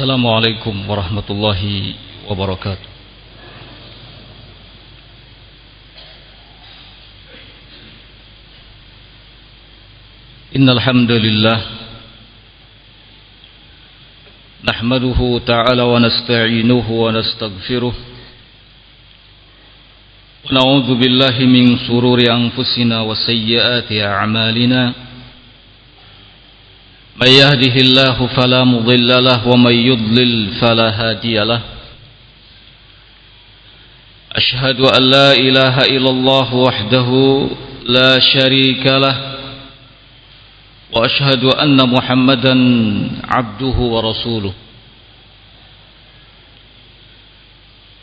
السلام عليكم ورحمة الله وبركاته. إن الحمد لله نحمده تعالى ونستعينه ونستغفره ونعوذ بالله من سرور أنفسنا وسيئات أعمالنا. من يهده الله فلا مضل له ومن يضلل فلا هادي له. أشهد أن لا إله إلا الله وحده لا شريك له وأشهد أن محمدا عبده ورسوله.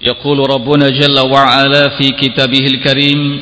يقول ربنا جل وعلا في كتابه الكريم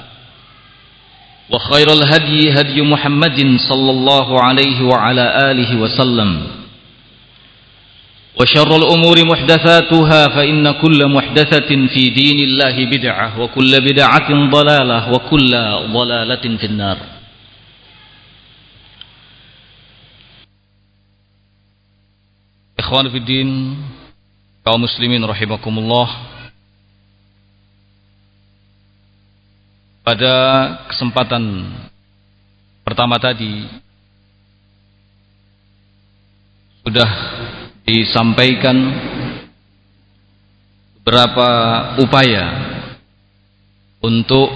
وخير الهدي هدي محمد صلى الله عليه وعلى آله وسلم. وشر الأمور محدثاتها فإن كل محدثة في دين الله بدعة وكل بدعة ضلالة وكل ضلالة في النار. إخوان في الدين kaum muslimin rahimakumullah Pada kesempatan pertama tadi sudah disampaikan beberapa upaya untuk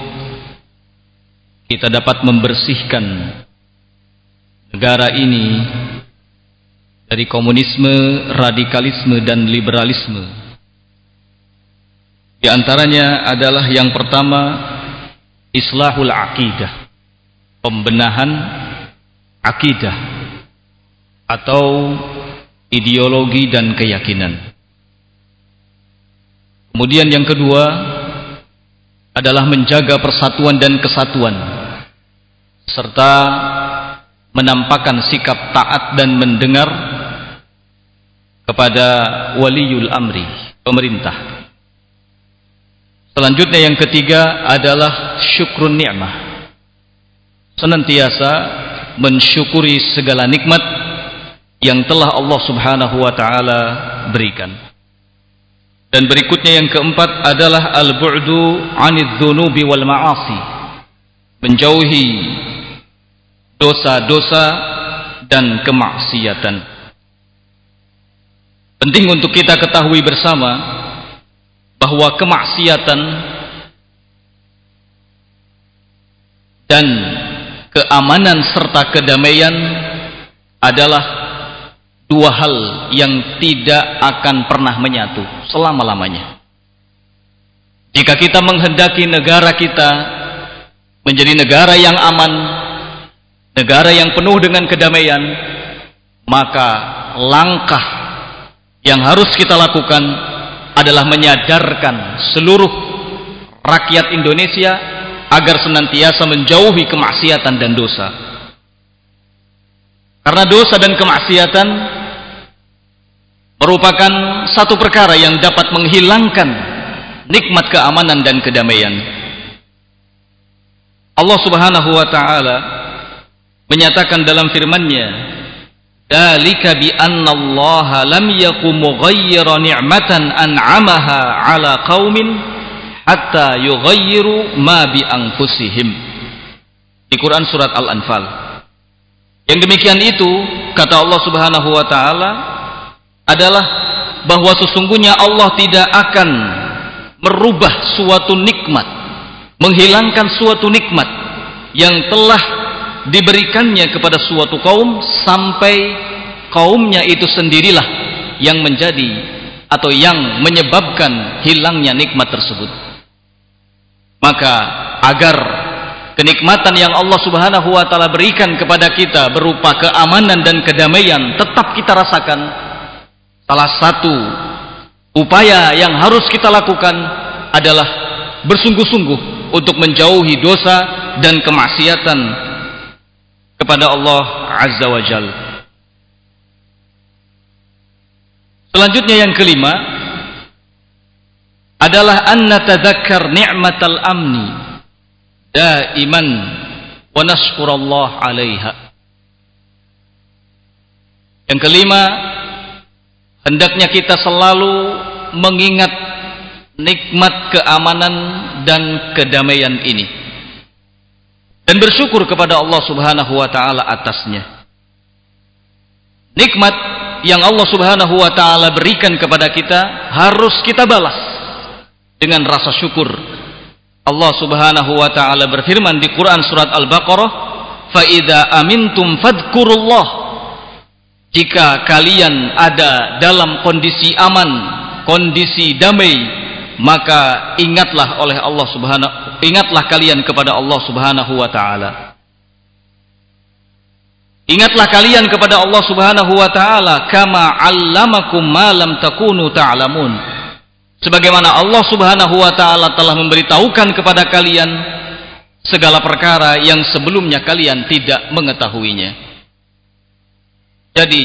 kita dapat membersihkan negara ini dari komunisme, radikalisme dan liberalisme. Di antaranya adalah yang pertama islahul aqidah. Pembenahan akidah atau ideologi dan keyakinan. Kemudian yang kedua adalah menjaga persatuan dan kesatuan serta menampakkan sikap taat dan mendengar kepada waliul amri pemerintah Selanjutnya yang ketiga adalah syukrun ni'mah. Senantiasa mensyukuri segala nikmat yang telah Allah Subhanahu wa taala berikan. Dan berikutnya yang keempat adalah al-bu'du 'anidz wal ma'asi. Menjauhi dosa-dosa dan kemaksiatan. Penting untuk kita ketahui bersama bahwa kemaksiatan dan keamanan serta kedamaian adalah dua hal yang tidak akan pernah menyatu selama-lamanya. Jika kita menghendaki negara kita menjadi negara yang aman, negara yang penuh dengan kedamaian, maka langkah yang harus kita lakukan adalah menyadarkan seluruh rakyat Indonesia agar senantiasa menjauhi kemaksiatan dan dosa. Karena dosa dan kemaksiatan merupakan satu perkara yang dapat menghilangkan nikmat keamanan dan kedamaian. Allah Subhanahu wa taala menyatakan dalam firman-Nya Dalika bi anna Allah lam yakum mughayyira ni'matan an'amaha 'ala qaumin hatta yughayyiru ma bi anfusihim. Di Quran surat Al-Anfal. Yang demikian itu kata Allah Subhanahu wa taala adalah bahwa sesungguhnya Allah tidak akan merubah suatu nikmat, menghilangkan suatu nikmat yang telah diberikannya kepada suatu kaum sampai kaumnya itu sendirilah yang menjadi atau yang menyebabkan hilangnya nikmat tersebut. Maka agar kenikmatan yang Allah Subhanahu wa taala berikan kepada kita berupa keamanan dan kedamaian tetap kita rasakan, salah satu upaya yang harus kita lakukan adalah bersungguh-sungguh untuk menjauhi dosa dan kemaksiatan kepada Allah Azza wa Jal. Selanjutnya yang kelima adalah an natadzakkar ni'matal amni daiman wa nashkurallah 'alaiha. Yang kelima hendaknya kita selalu mengingat nikmat keamanan dan kedamaian ini dan bersyukur kepada Allah Subhanahu wa taala atasnya. Nikmat yang Allah Subhanahu wa taala berikan kepada kita harus kita balas dengan rasa syukur. Allah Subhanahu wa taala berfirman di Quran surat Al-Baqarah, "Fa idza amintum fadhkurullah." Jika kalian ada dalam kondisi aman, kondisi damai, maka ingatlah oleh Allah Subhanahu ingatlah kalian kepada Allah Subhanahu wa taala. Ingatlah kalian kepada Allah Subhanahu wa taala kama 'allamakum ma lam takunu ta'lamun. Sebagaimana Allah Subhanahu wa taala telah memberitahukan kepada kalian segala perkara yang sebelumnya kalian tidak mengetahuinya. Jadi,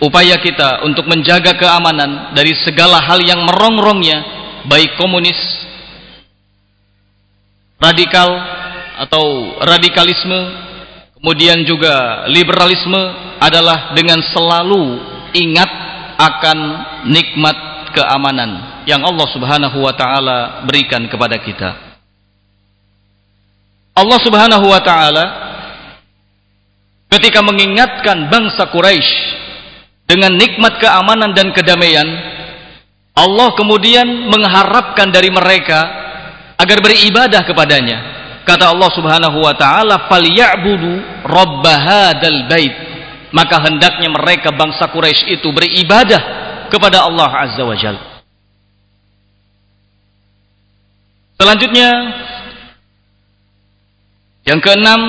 upaya kita untuk menjaga keamanan dari segala hal yang merongrongnya baik komunis radikal atau radikalisme kemudian juga liberalisme adalah dengan selalu ingat akan nikmat keamanan yang Allah Subhanahu wa taala berikan kepada kita. Allah Subhanahu wa taala ketika mengingatkan bangsa Quraisy dengan nikmat keamanan dan kedamaian Allah kemudian mengharapkan dari mereka agar beribadah kepadanya. Kata Allah Subhanahu wa taala, "Falyabudu rabb hadzal bait." Maka hendaknya mereka bangsa Quraisy itu beribadah kepada Allah Azza wa Jalla. Selanjutnya yang keenam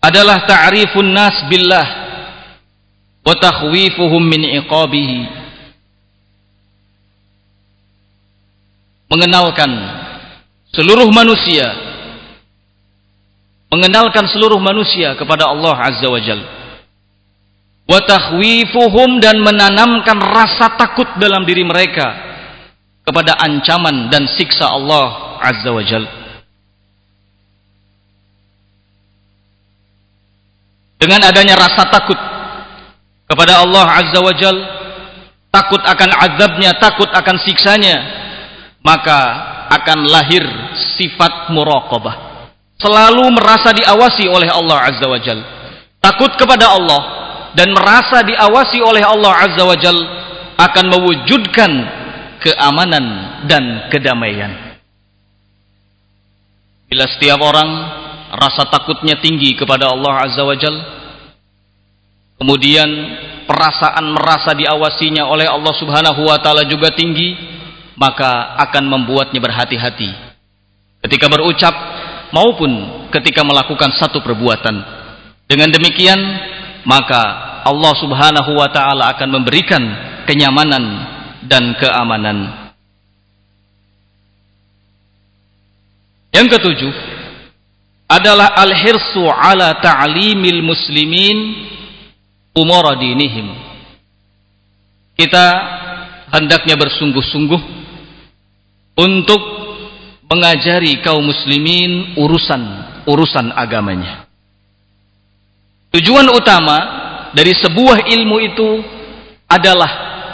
adalah ta'rifun nas billah wa takhwifuhum min iqabihi mengenalkan seluruh manusia mengenalkan seluruh manusia kepada Allah Azza wa Jal. Dan menanamkan rasa takut dalam diri mereka kepada ancaman dan siksa Allah Azza wa Jal. Dengan adanya rasa takut kepada Allah Azza wa Jal takut akan azabnya takut akan siksanya maka akan lahir sifat muraqabah. Selalu merasa diawasi oleh Allah Azza wa Jal. Takut kepada Allah dan merasa diawasi oleh Allah Azza wa Jal akan mewujudkan keamanan dan kedamaian. Bila setiap orang rasa takutnya tinggi kepada Allah Azza wa Jal kemudian perasaan merasa diawasinya oleh Allah Subhanahu wa taala juga tinggi maka akan membuatnya berhati-hati. Ketika berucap maupun ketika melakukan satu perbuatan. Dengan demikian maka Allah subhanahu wa ta'ala akan memberikan kenyamanan dan keamanan. Yang ketujuh adalah al-hirsu ala ta'limil muslimin umara dinihim. Kita hendaknya bersungguh-sungguh untuk mengajari kaum muslimin urusan urusan agamanya. Tujuan utama dari sebuah ilmu itu adalah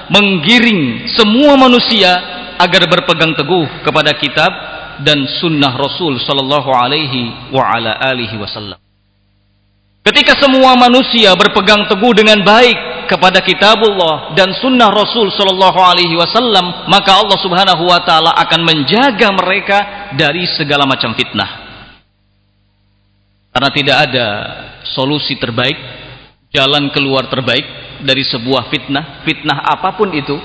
menggiring semua manusia agar berpegang teguh kepada kitab dan sunnah Rasul sallallahu alaihi wa ala alihi wasallam. Ketika semua manusia berpegang teguh dengan baik kepada kitabullah dan sunnah Rasul sallallahu alaihi wasallam maka Allah Subhanahu wa taala akan menjaga mereka dari segala macam fitnah. Karena tidak ada solusi terbaik jalan keluar terbaik dari sebuah fitnah fitnah apa pun itu.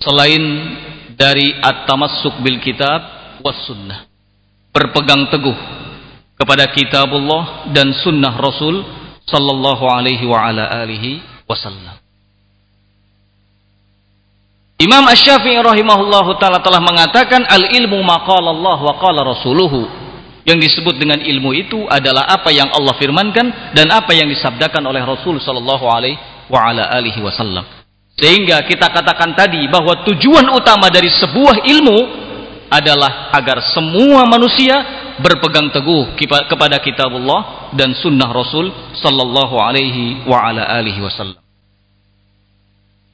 Selain dari at-tamassuk bil kitab was sunnah berpegang teguh kepada kitabullah dan sunnah Rasul sallallahu alaihi wa ala alihi wasallam. Imam Asy-Syafi'i rahimahullahu taala telah mengatakan al-ilmu maqala Allah wa qala rasuluhu. Yang disebut dengan ilmu itu adalah apa yang Allah firmankan dan apa yang disabdakan oleh Rasul sallallahu alaihi wa ala alihi wasallam. Sehingga kita katakan tadi bahwa tujuan utama dari sebuah ilmu adalah agar semua manusia berpegang teguh kepada kitabullah dan sunnah Rasul sallallahu alaihi wa ala alihi wasallam.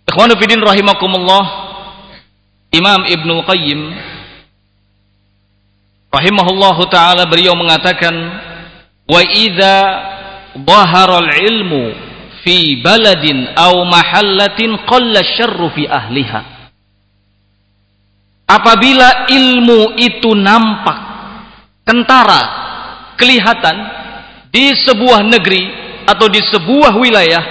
Ikhwanu rahimakumullah Imam Ibnu Qayyim rahimahullahu taala beliau mengatakan wa idza dhahara al-ilmu fi baladin aw mahallatin qalla syarru fi ahliha apabila ilmu itu nampak kentara kelihatan di sebuah negeri atau di sebuah wilayah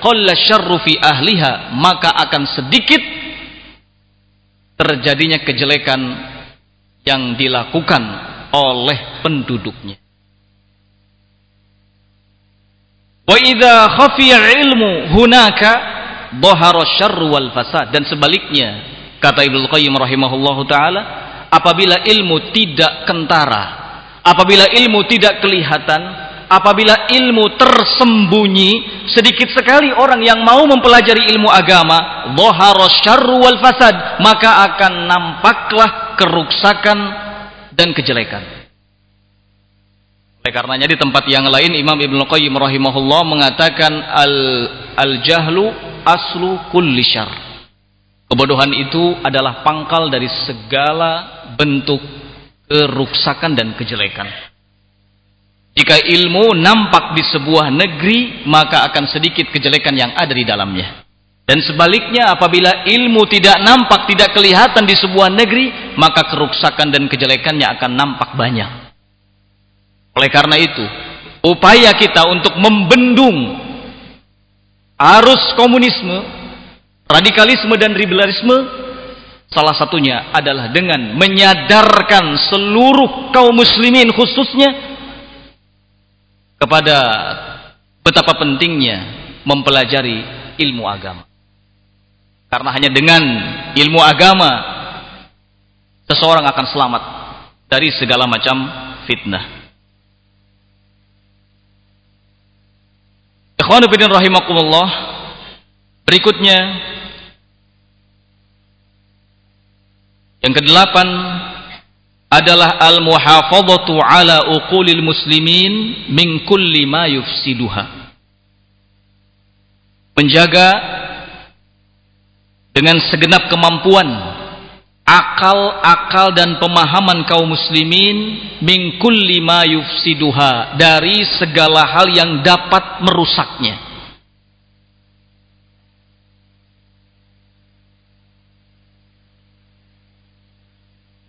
qalla syarru fi ahliha maka akan sedikit terjadinya kejelekan yang dilakukan oleh penduduknya. Wa idza khafiya ilmu hunaka dhahara syarru wal fasad. Dan sebaliknya kata Ibnu Qayyim rahimahullahu taala apabila ilmu tidak kentara, apabila ilmu tidak kelihatan, apabila ilmu tersembunyi, sedikit sekali orang yang mau mempelajari ilmu agama, wal fasad, maka akan nampaklah keruksakan dan kejelekan. Oleh karenanya di tempat yang lain Imam Ibnu Qayyim rahimahullah mengatakan al al jahlu aslu kulli syarr Kebodohan itu adalah pangkal dari segala bentuk keruksakan dan kejelekan. Jika ilmu nampak di sebuah negeri, maka akan sedikit kejelekan yang ada di dalamnya. Dan sebaliknya apabila ilmu tidak nampak, tidak kelihatan di sebuah negeri, maka keruksakan dan kejelekannya akan nampak banyak. Oleh karena itu, upaya kita untuk membendung arus komunisme radikalisme dan liberalisme salah satunya adalah dengan menyadarkan seluruh kaum muslimin khususnya kepada betapa pentingnya mempelajari ilmu agama. Karena hanya dengan ilmu agama seseorang akan selamat dari segala macam fitnah. Ikhwanu rahimakumullah berikutnya Yang kedelapan adalah al-muhafadhatu ala uqulil muslimin min kulli ma yufsiduha. Menjaga dengan segenap kemampuan akal-akal dan pemahaman kaum muslimin min kulli ma yufsiduha dari segala hal yang dapat merusaknya.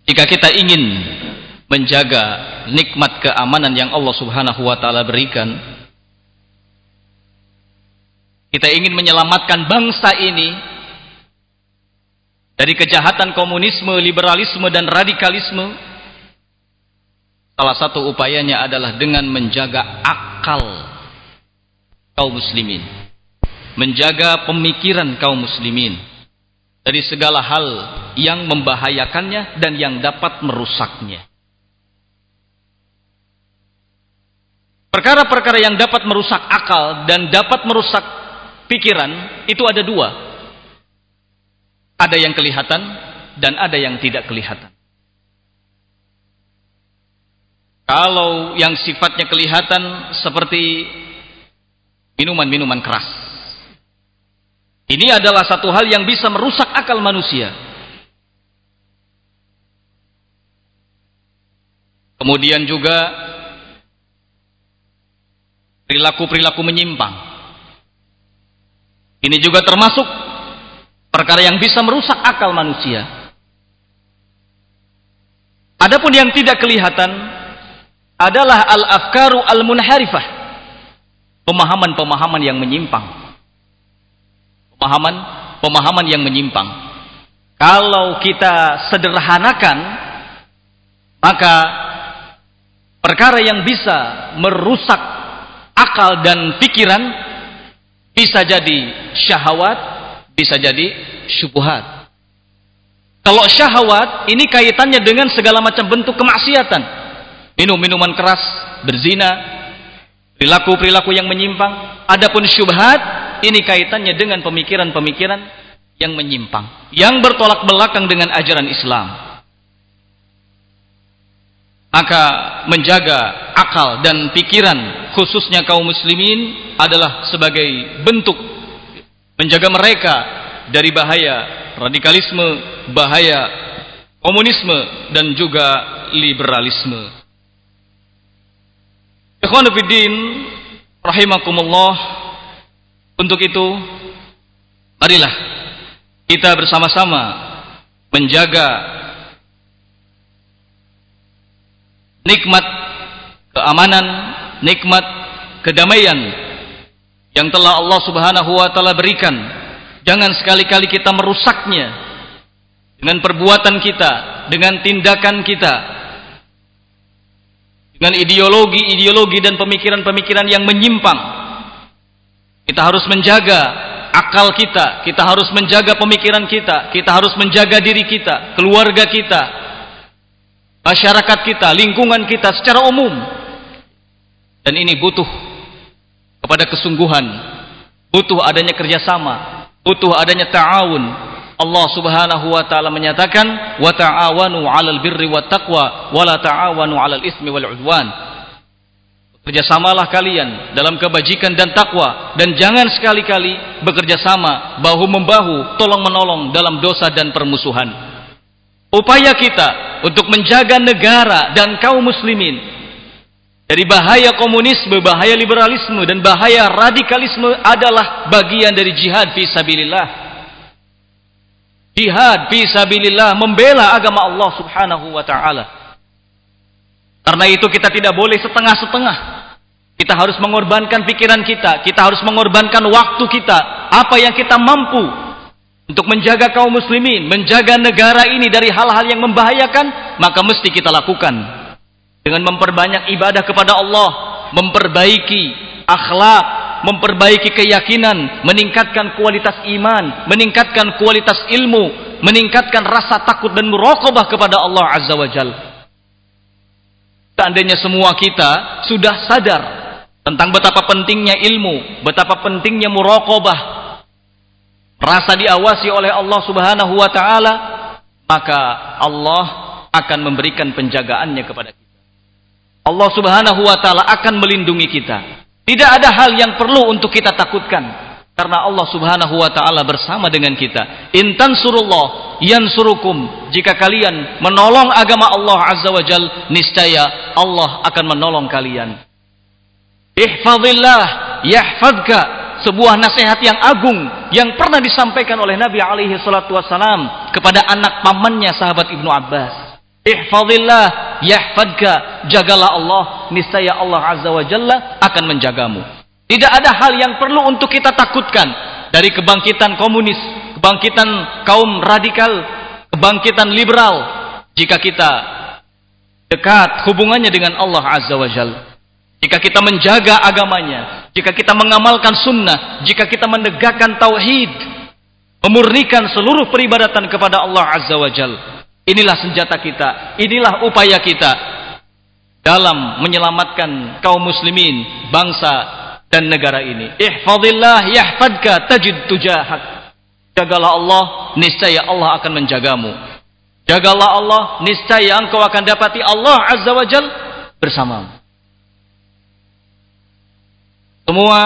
Jika kita ingin menjaga nikmat keamanan yang Allah Subhanahu wa taala berikan, kita ingin menyelamatkan bangsa ini dari kejahatan komunisme, liberalisme dan radikalisme. Salah satu upayanya adalah dengan menjaga akal kaum muslimin, menjaga pemikiran kaum muslimin dari segala hal yang membahayakannya dan yang dapat merusaknya. Perkara-perkara yang dapat merusak akal dan dapat merusak pikiran itu ada dua. Ada yang kelihatan dan ada yang tidak kelihatan. Kalau yang sifatnya kelihatan seperti minuman-minuman keras ini adalah satu hal yang bisa merusak akal manusia. Kemudian juga perilaku-perilaku menyimpang. Ini juga termasuk perkara yang bisa merusak akal manusia. Adapun yang tidak kelihatan adalah al-afkaru al-munharifah. Pemahaman-pemahaman yang menyimpang. Pemahaman pemahaman yang menyimpang. Kalau kita sederhanakan maka perkara yang bisa merusak akal dan pikiran bisa jadi syahwat, bisa jadi syubhat. Kalau syahwat ini kaitannya dengan segala macam bentuk kemaksiatan. Minum minuman keras, berzina, perilaku-perilaku yang menyimpang. Adapun syubhat ini kaitannya dengan pemikiran-pemikiran yang menyimpang, yang bertolak belakang dengan ajaran Islam. Maka menjaga akal dan pikiran khususnya kaum muslimin adalah sebagai bentuk menjaga mereka dari bahaya radikalisme, bahaya komunisme dan juga liberalisme. Ikhwanuddin rahimakumullah untuk itu marilah kita bersama-sama menjaga nikmat keamanan, nikmat kedamaian yang telah Allah Subhanahu wa taala berikan. Jangan sekali-kali kita merusaknya dengan perbuatan kita, dengan tindakan kita, dengan ideologi-ideologi dan pemikiran-pemikiran yang menyimpang. Kita harus menjaga akal kita, kita harus menjaga pemikiran kita, kita harus menjaga diri kita, keluarga kita, masyarakat kita, lingkungan kita secara umum. Dan ini butuh kepada kesungguhan, butuh adanya kerjasama, butuh adanya ta'awun. Allah Subhanahu wa taala menyatakan wa ta'awanu 'alal birri wat taqwa wa la ta'awanu 'alal ismi wal 'udwan. Bekerjasamalah kalian dalam kebajikan dan takwa dan jangan sekali-kali bekerja sama bahu membahu tolong menolong dalam dosa dan permusuhan. Upaya kita untuk menjaga negara dan kaum muslimin dari bahaya komunisme, bahaya liberalisme dan bahaya radikalisme adalah bagian dari jihad fi sabilillah. Jihad fi sabilillah membela agama Allah Subhanahu wa taala. Karena itu kita tidak boleh setengah-setengah. Kita harus mengorbankan pikiran kita, kita harus mengorbankan waktu kita, apa yang kita mampu untuk menjaga kaum muslimin, menjaga negara ini dari hal-hal yang membahayakan, maka mesti kita lakukan dengan memperbanyak ibadah kepada Allah, memperbaiki akhlak, memperbaiki keyakinan, meningkatkan kualitas iman, meningkatkan kualitas ilmu, meningkatkan rasa takut dan muraqabah kepada Allah Azza wa Jal. Seandainya semua kita sudah sadar tentang betapa pentingnya ilmu, betapa pentingnya muraqabah, rasa diawasi oleh Allah Subhanahu wa taala, maka Allah akan memberikan penjagaannya kepada kita. Allah Subhanahu wa taala akan melindungi kita. Tidak ada hal yang perlu untuk kita takutkan karena Allah Subhanahu wa taala bersama dengan kita. Intan surullah yansurukum. Jika kalian menolong agama Allah Azza wa Jal, niscaya Allah akan menolong kalian. Ihfazillah yahfadka. Sebuah nasihat yang agung yang pernah disampaikan oleh Nabi alaihi salatu wasalam kepada anak pamannya sahabat Ibnu Abbas. Ihfazillah yahfadka. Jagalah Allah, niscaya Allah Azza wa Jalla akan menjagamu. Tidak ada hal yang perlu untuk kita takutkan dari kebangkitan komunis, kebangkitan kaum radikal, kebangkitan liberal jika kita dekat hubungannya dengan Allah Azza wa Jalla. Jika kita menjaga agamanya, jika kita mengamalkan sunnah, jika kita menegakkan tauhid, memurnikan seluruh peribadatan kepada Allah Azza wa Jalla, Inilah senjata kita, inilah upaya kita dalam menyelamatkan kaum muslimin, bangsa dan negara ini. Ihfazillah yahfadka tajid tujahak. Jagalah Allah, niscaya Allah akan menjagamu. Jagalah Allah, niscaya engkau akan dapati Allah Azza wa Jal bersamamu. Semua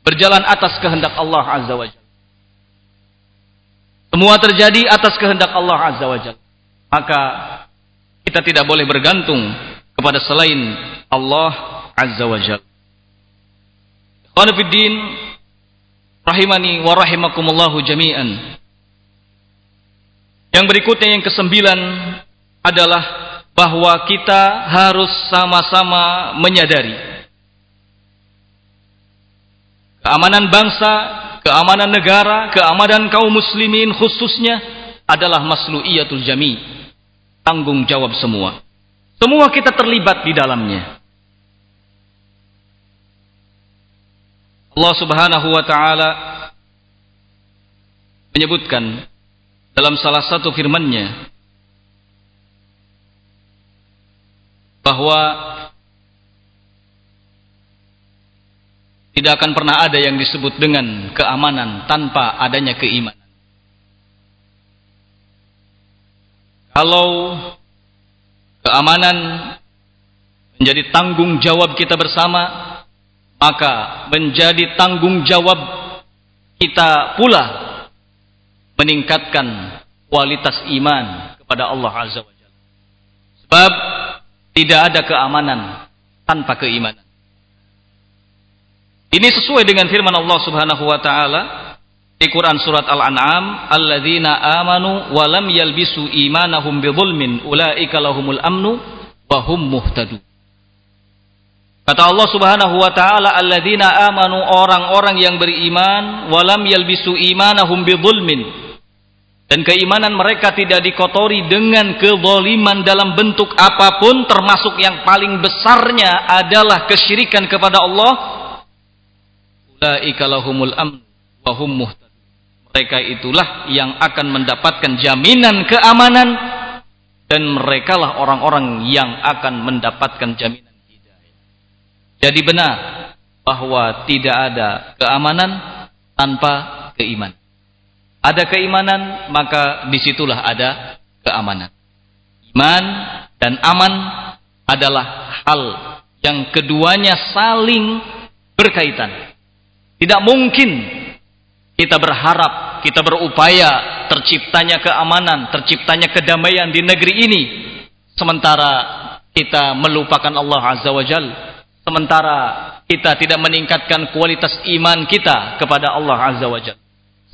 berjalan atas kehendak Allah Azza wa Jalla. Semua terjadi atas kehendak Allah Azza wa Jalla. Maka kita tidak boleh bergantung kepada selain Allah Azza wa Jalla. Qanifiddin rahimani wa rahimakumullahu jami'an. Yang berikutnya yang kesembilan adalah bahwa kita harus sama-sama menyadari keamanan bangsa, keamanan negara, keamanan kaum muslimin khususnya adalah maslu'iyatul jami, tanggung jawab semua. Semua kita terlibat di dalamnya. Allah Subhanahu wa taala menyebutkan dalam salah satu firman-Nya bahwa tidak akan pernah ada yang disebut dengan keamanan tanpa adanya keimanan. Kalau keamanan menjadi tanggung jawab kita bersama, maka menjadi tanggung jawab kita pula meningkatkan kualitas iman kepada Allah Azza wa Jalla. Sebab tidak ada keamanan tanpa keimanan. Ini sesuai dengan firman Allah Subhanahu wa taala di Quran surat Al-An'am, "Alladzina amanu wa lam yalbisu imanahum bidzulmin ulaika lahumul amnu wa hum muhtadun." Kata Allah Subhanahu wa taala, "Alladzina amanu orang-orang yang beriman walam yalbisu imanahum bidzulmin." Dan keimanan mereka tidak dikotori dengan kezaliman dalam bentuk apa pun termasuk yang paling besarnya adalah kesyirikan kepada Allah. Amn. Mereka itulah yang akan mendapatkan jaminan keamanan dan merekalah orang-orang yang akan mendapatkan jaminan jadi benar bahwa tidak ada keamanan tanpa keimanan. Ada keimanan, maka di situlah ada keamanan. Iman dan aman adalah hal yang keduanya saling berkaitan. Tidak mungkin kita berharap, kita berupaya terciptanya keamanan, terciptanya kedamaian di negeri ini. Sementara kita melupakan Allah Azza wa Jalla sementara kita tidak meningkatkan kualitas iman kita kepada Allah Azza wa Jalla.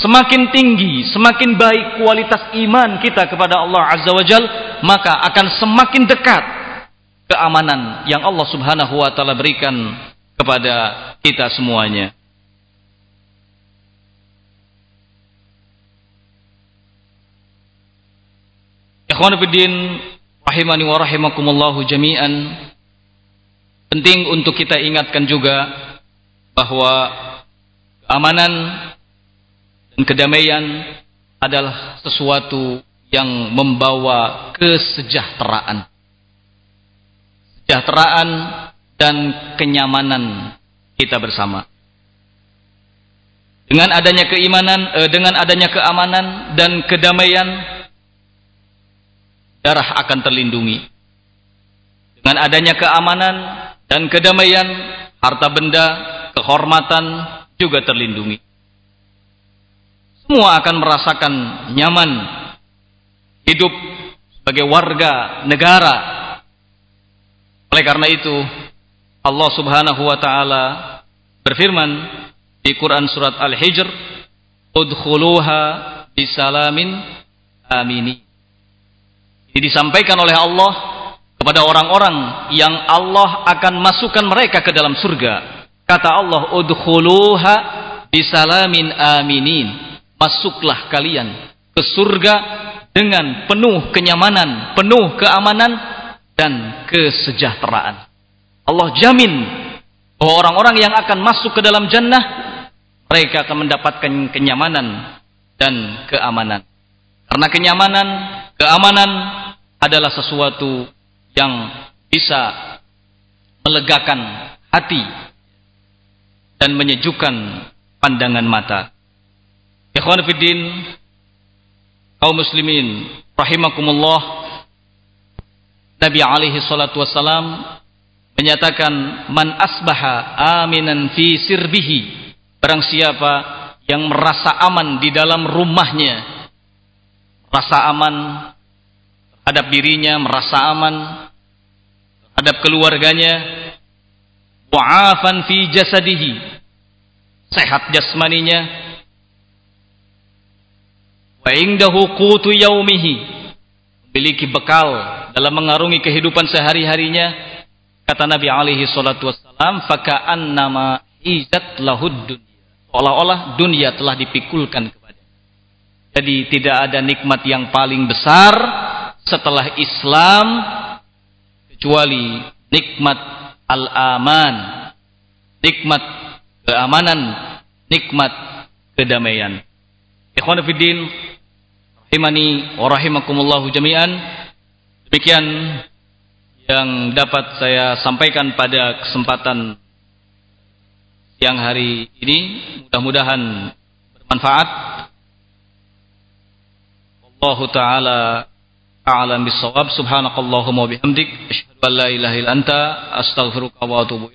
Semakin tinggi, semakin baik kualitas iman kita kepada Allah Azza wa Jalla, maka akan semakin dekat keamanan yang Allah Subhanahu wa taala berikan kepada kita semuanya. Ikhwan fillah rahimani wa rahimakumullah jami'an. Penting untuk kita ingatkan juga bahwa keamanan dan kedamaian adalah sesuatu yang membawa kesejahteraan. Kesejahteraan dan kenyamanan kita bersama. Dengan adanya keimanan, eh, dengan adanya keamanan dan kedamaian, darah akan terlindungi. Dengan adanya keamanan dan kedamaian, harta benda, kehormatan juga terlindungi. Semua akan merasakan nyaman hidup sebagai warga negara. Oleh karena itu, Allah Subhanahu wa taala berfirman di Quran surat Al-Hijr, "Udkhuluha bisalamin amini." Ini disampaikan oleh Allah kepada orang-orang yang Allah akan masukkan mereka ke dalam surga. Kata Allah, "Udkhuluha bisalamin aminin." Masuklah kalian ke surga dengan penuh kenyamanan, penuh keamanan dan kesejahteraan. Allah jamin bahwa orang-orang yang akan masuk ke dalam jannah mereka akan mendapatkan kenyamanan dan keamanan. Karena kenyamanan, keamanan adalah sesuatu yang bisa melegakan hati dan menyejukkan pandangan mata. Ikhwan fiddin kaum muslimin rahimakumullah Nabi alaihi salatu wassalam menyatakan man asbaha aminan fi sirbihi barang siapa yang merasa aman di dalam rumahnya rasa aman. Terhadap dirinya merasa aman. Terhadap keluarganya. Wa'afan fi jasadihi. Sehat jasmaninya. Wa indahu yaumihi. Memiliki bekal dalam mengarungi kehidupan sehari-harinya. Kata Nabi alaihi salatu wassalam faka'annama izat lahud dunya. Seolah-olah dunia telah dipikulkan jadi tidak ada nikmat yang paling besar setelah Islam kecuali nikmat al-aman nikmat keamanan nikmat kedamaian. Ikhwan fillah rahimani wa rahimakumullah jami'an. Demikian yang dapat saya sampaikan pada kesempatan siang hari ini. Mudah-mudahan bermanfaat Allah taala a'lam bissawab. Subhanakallahumma bihamdik. Asyhadu an la ilaha illa anta. Astaghfiruka wa atubu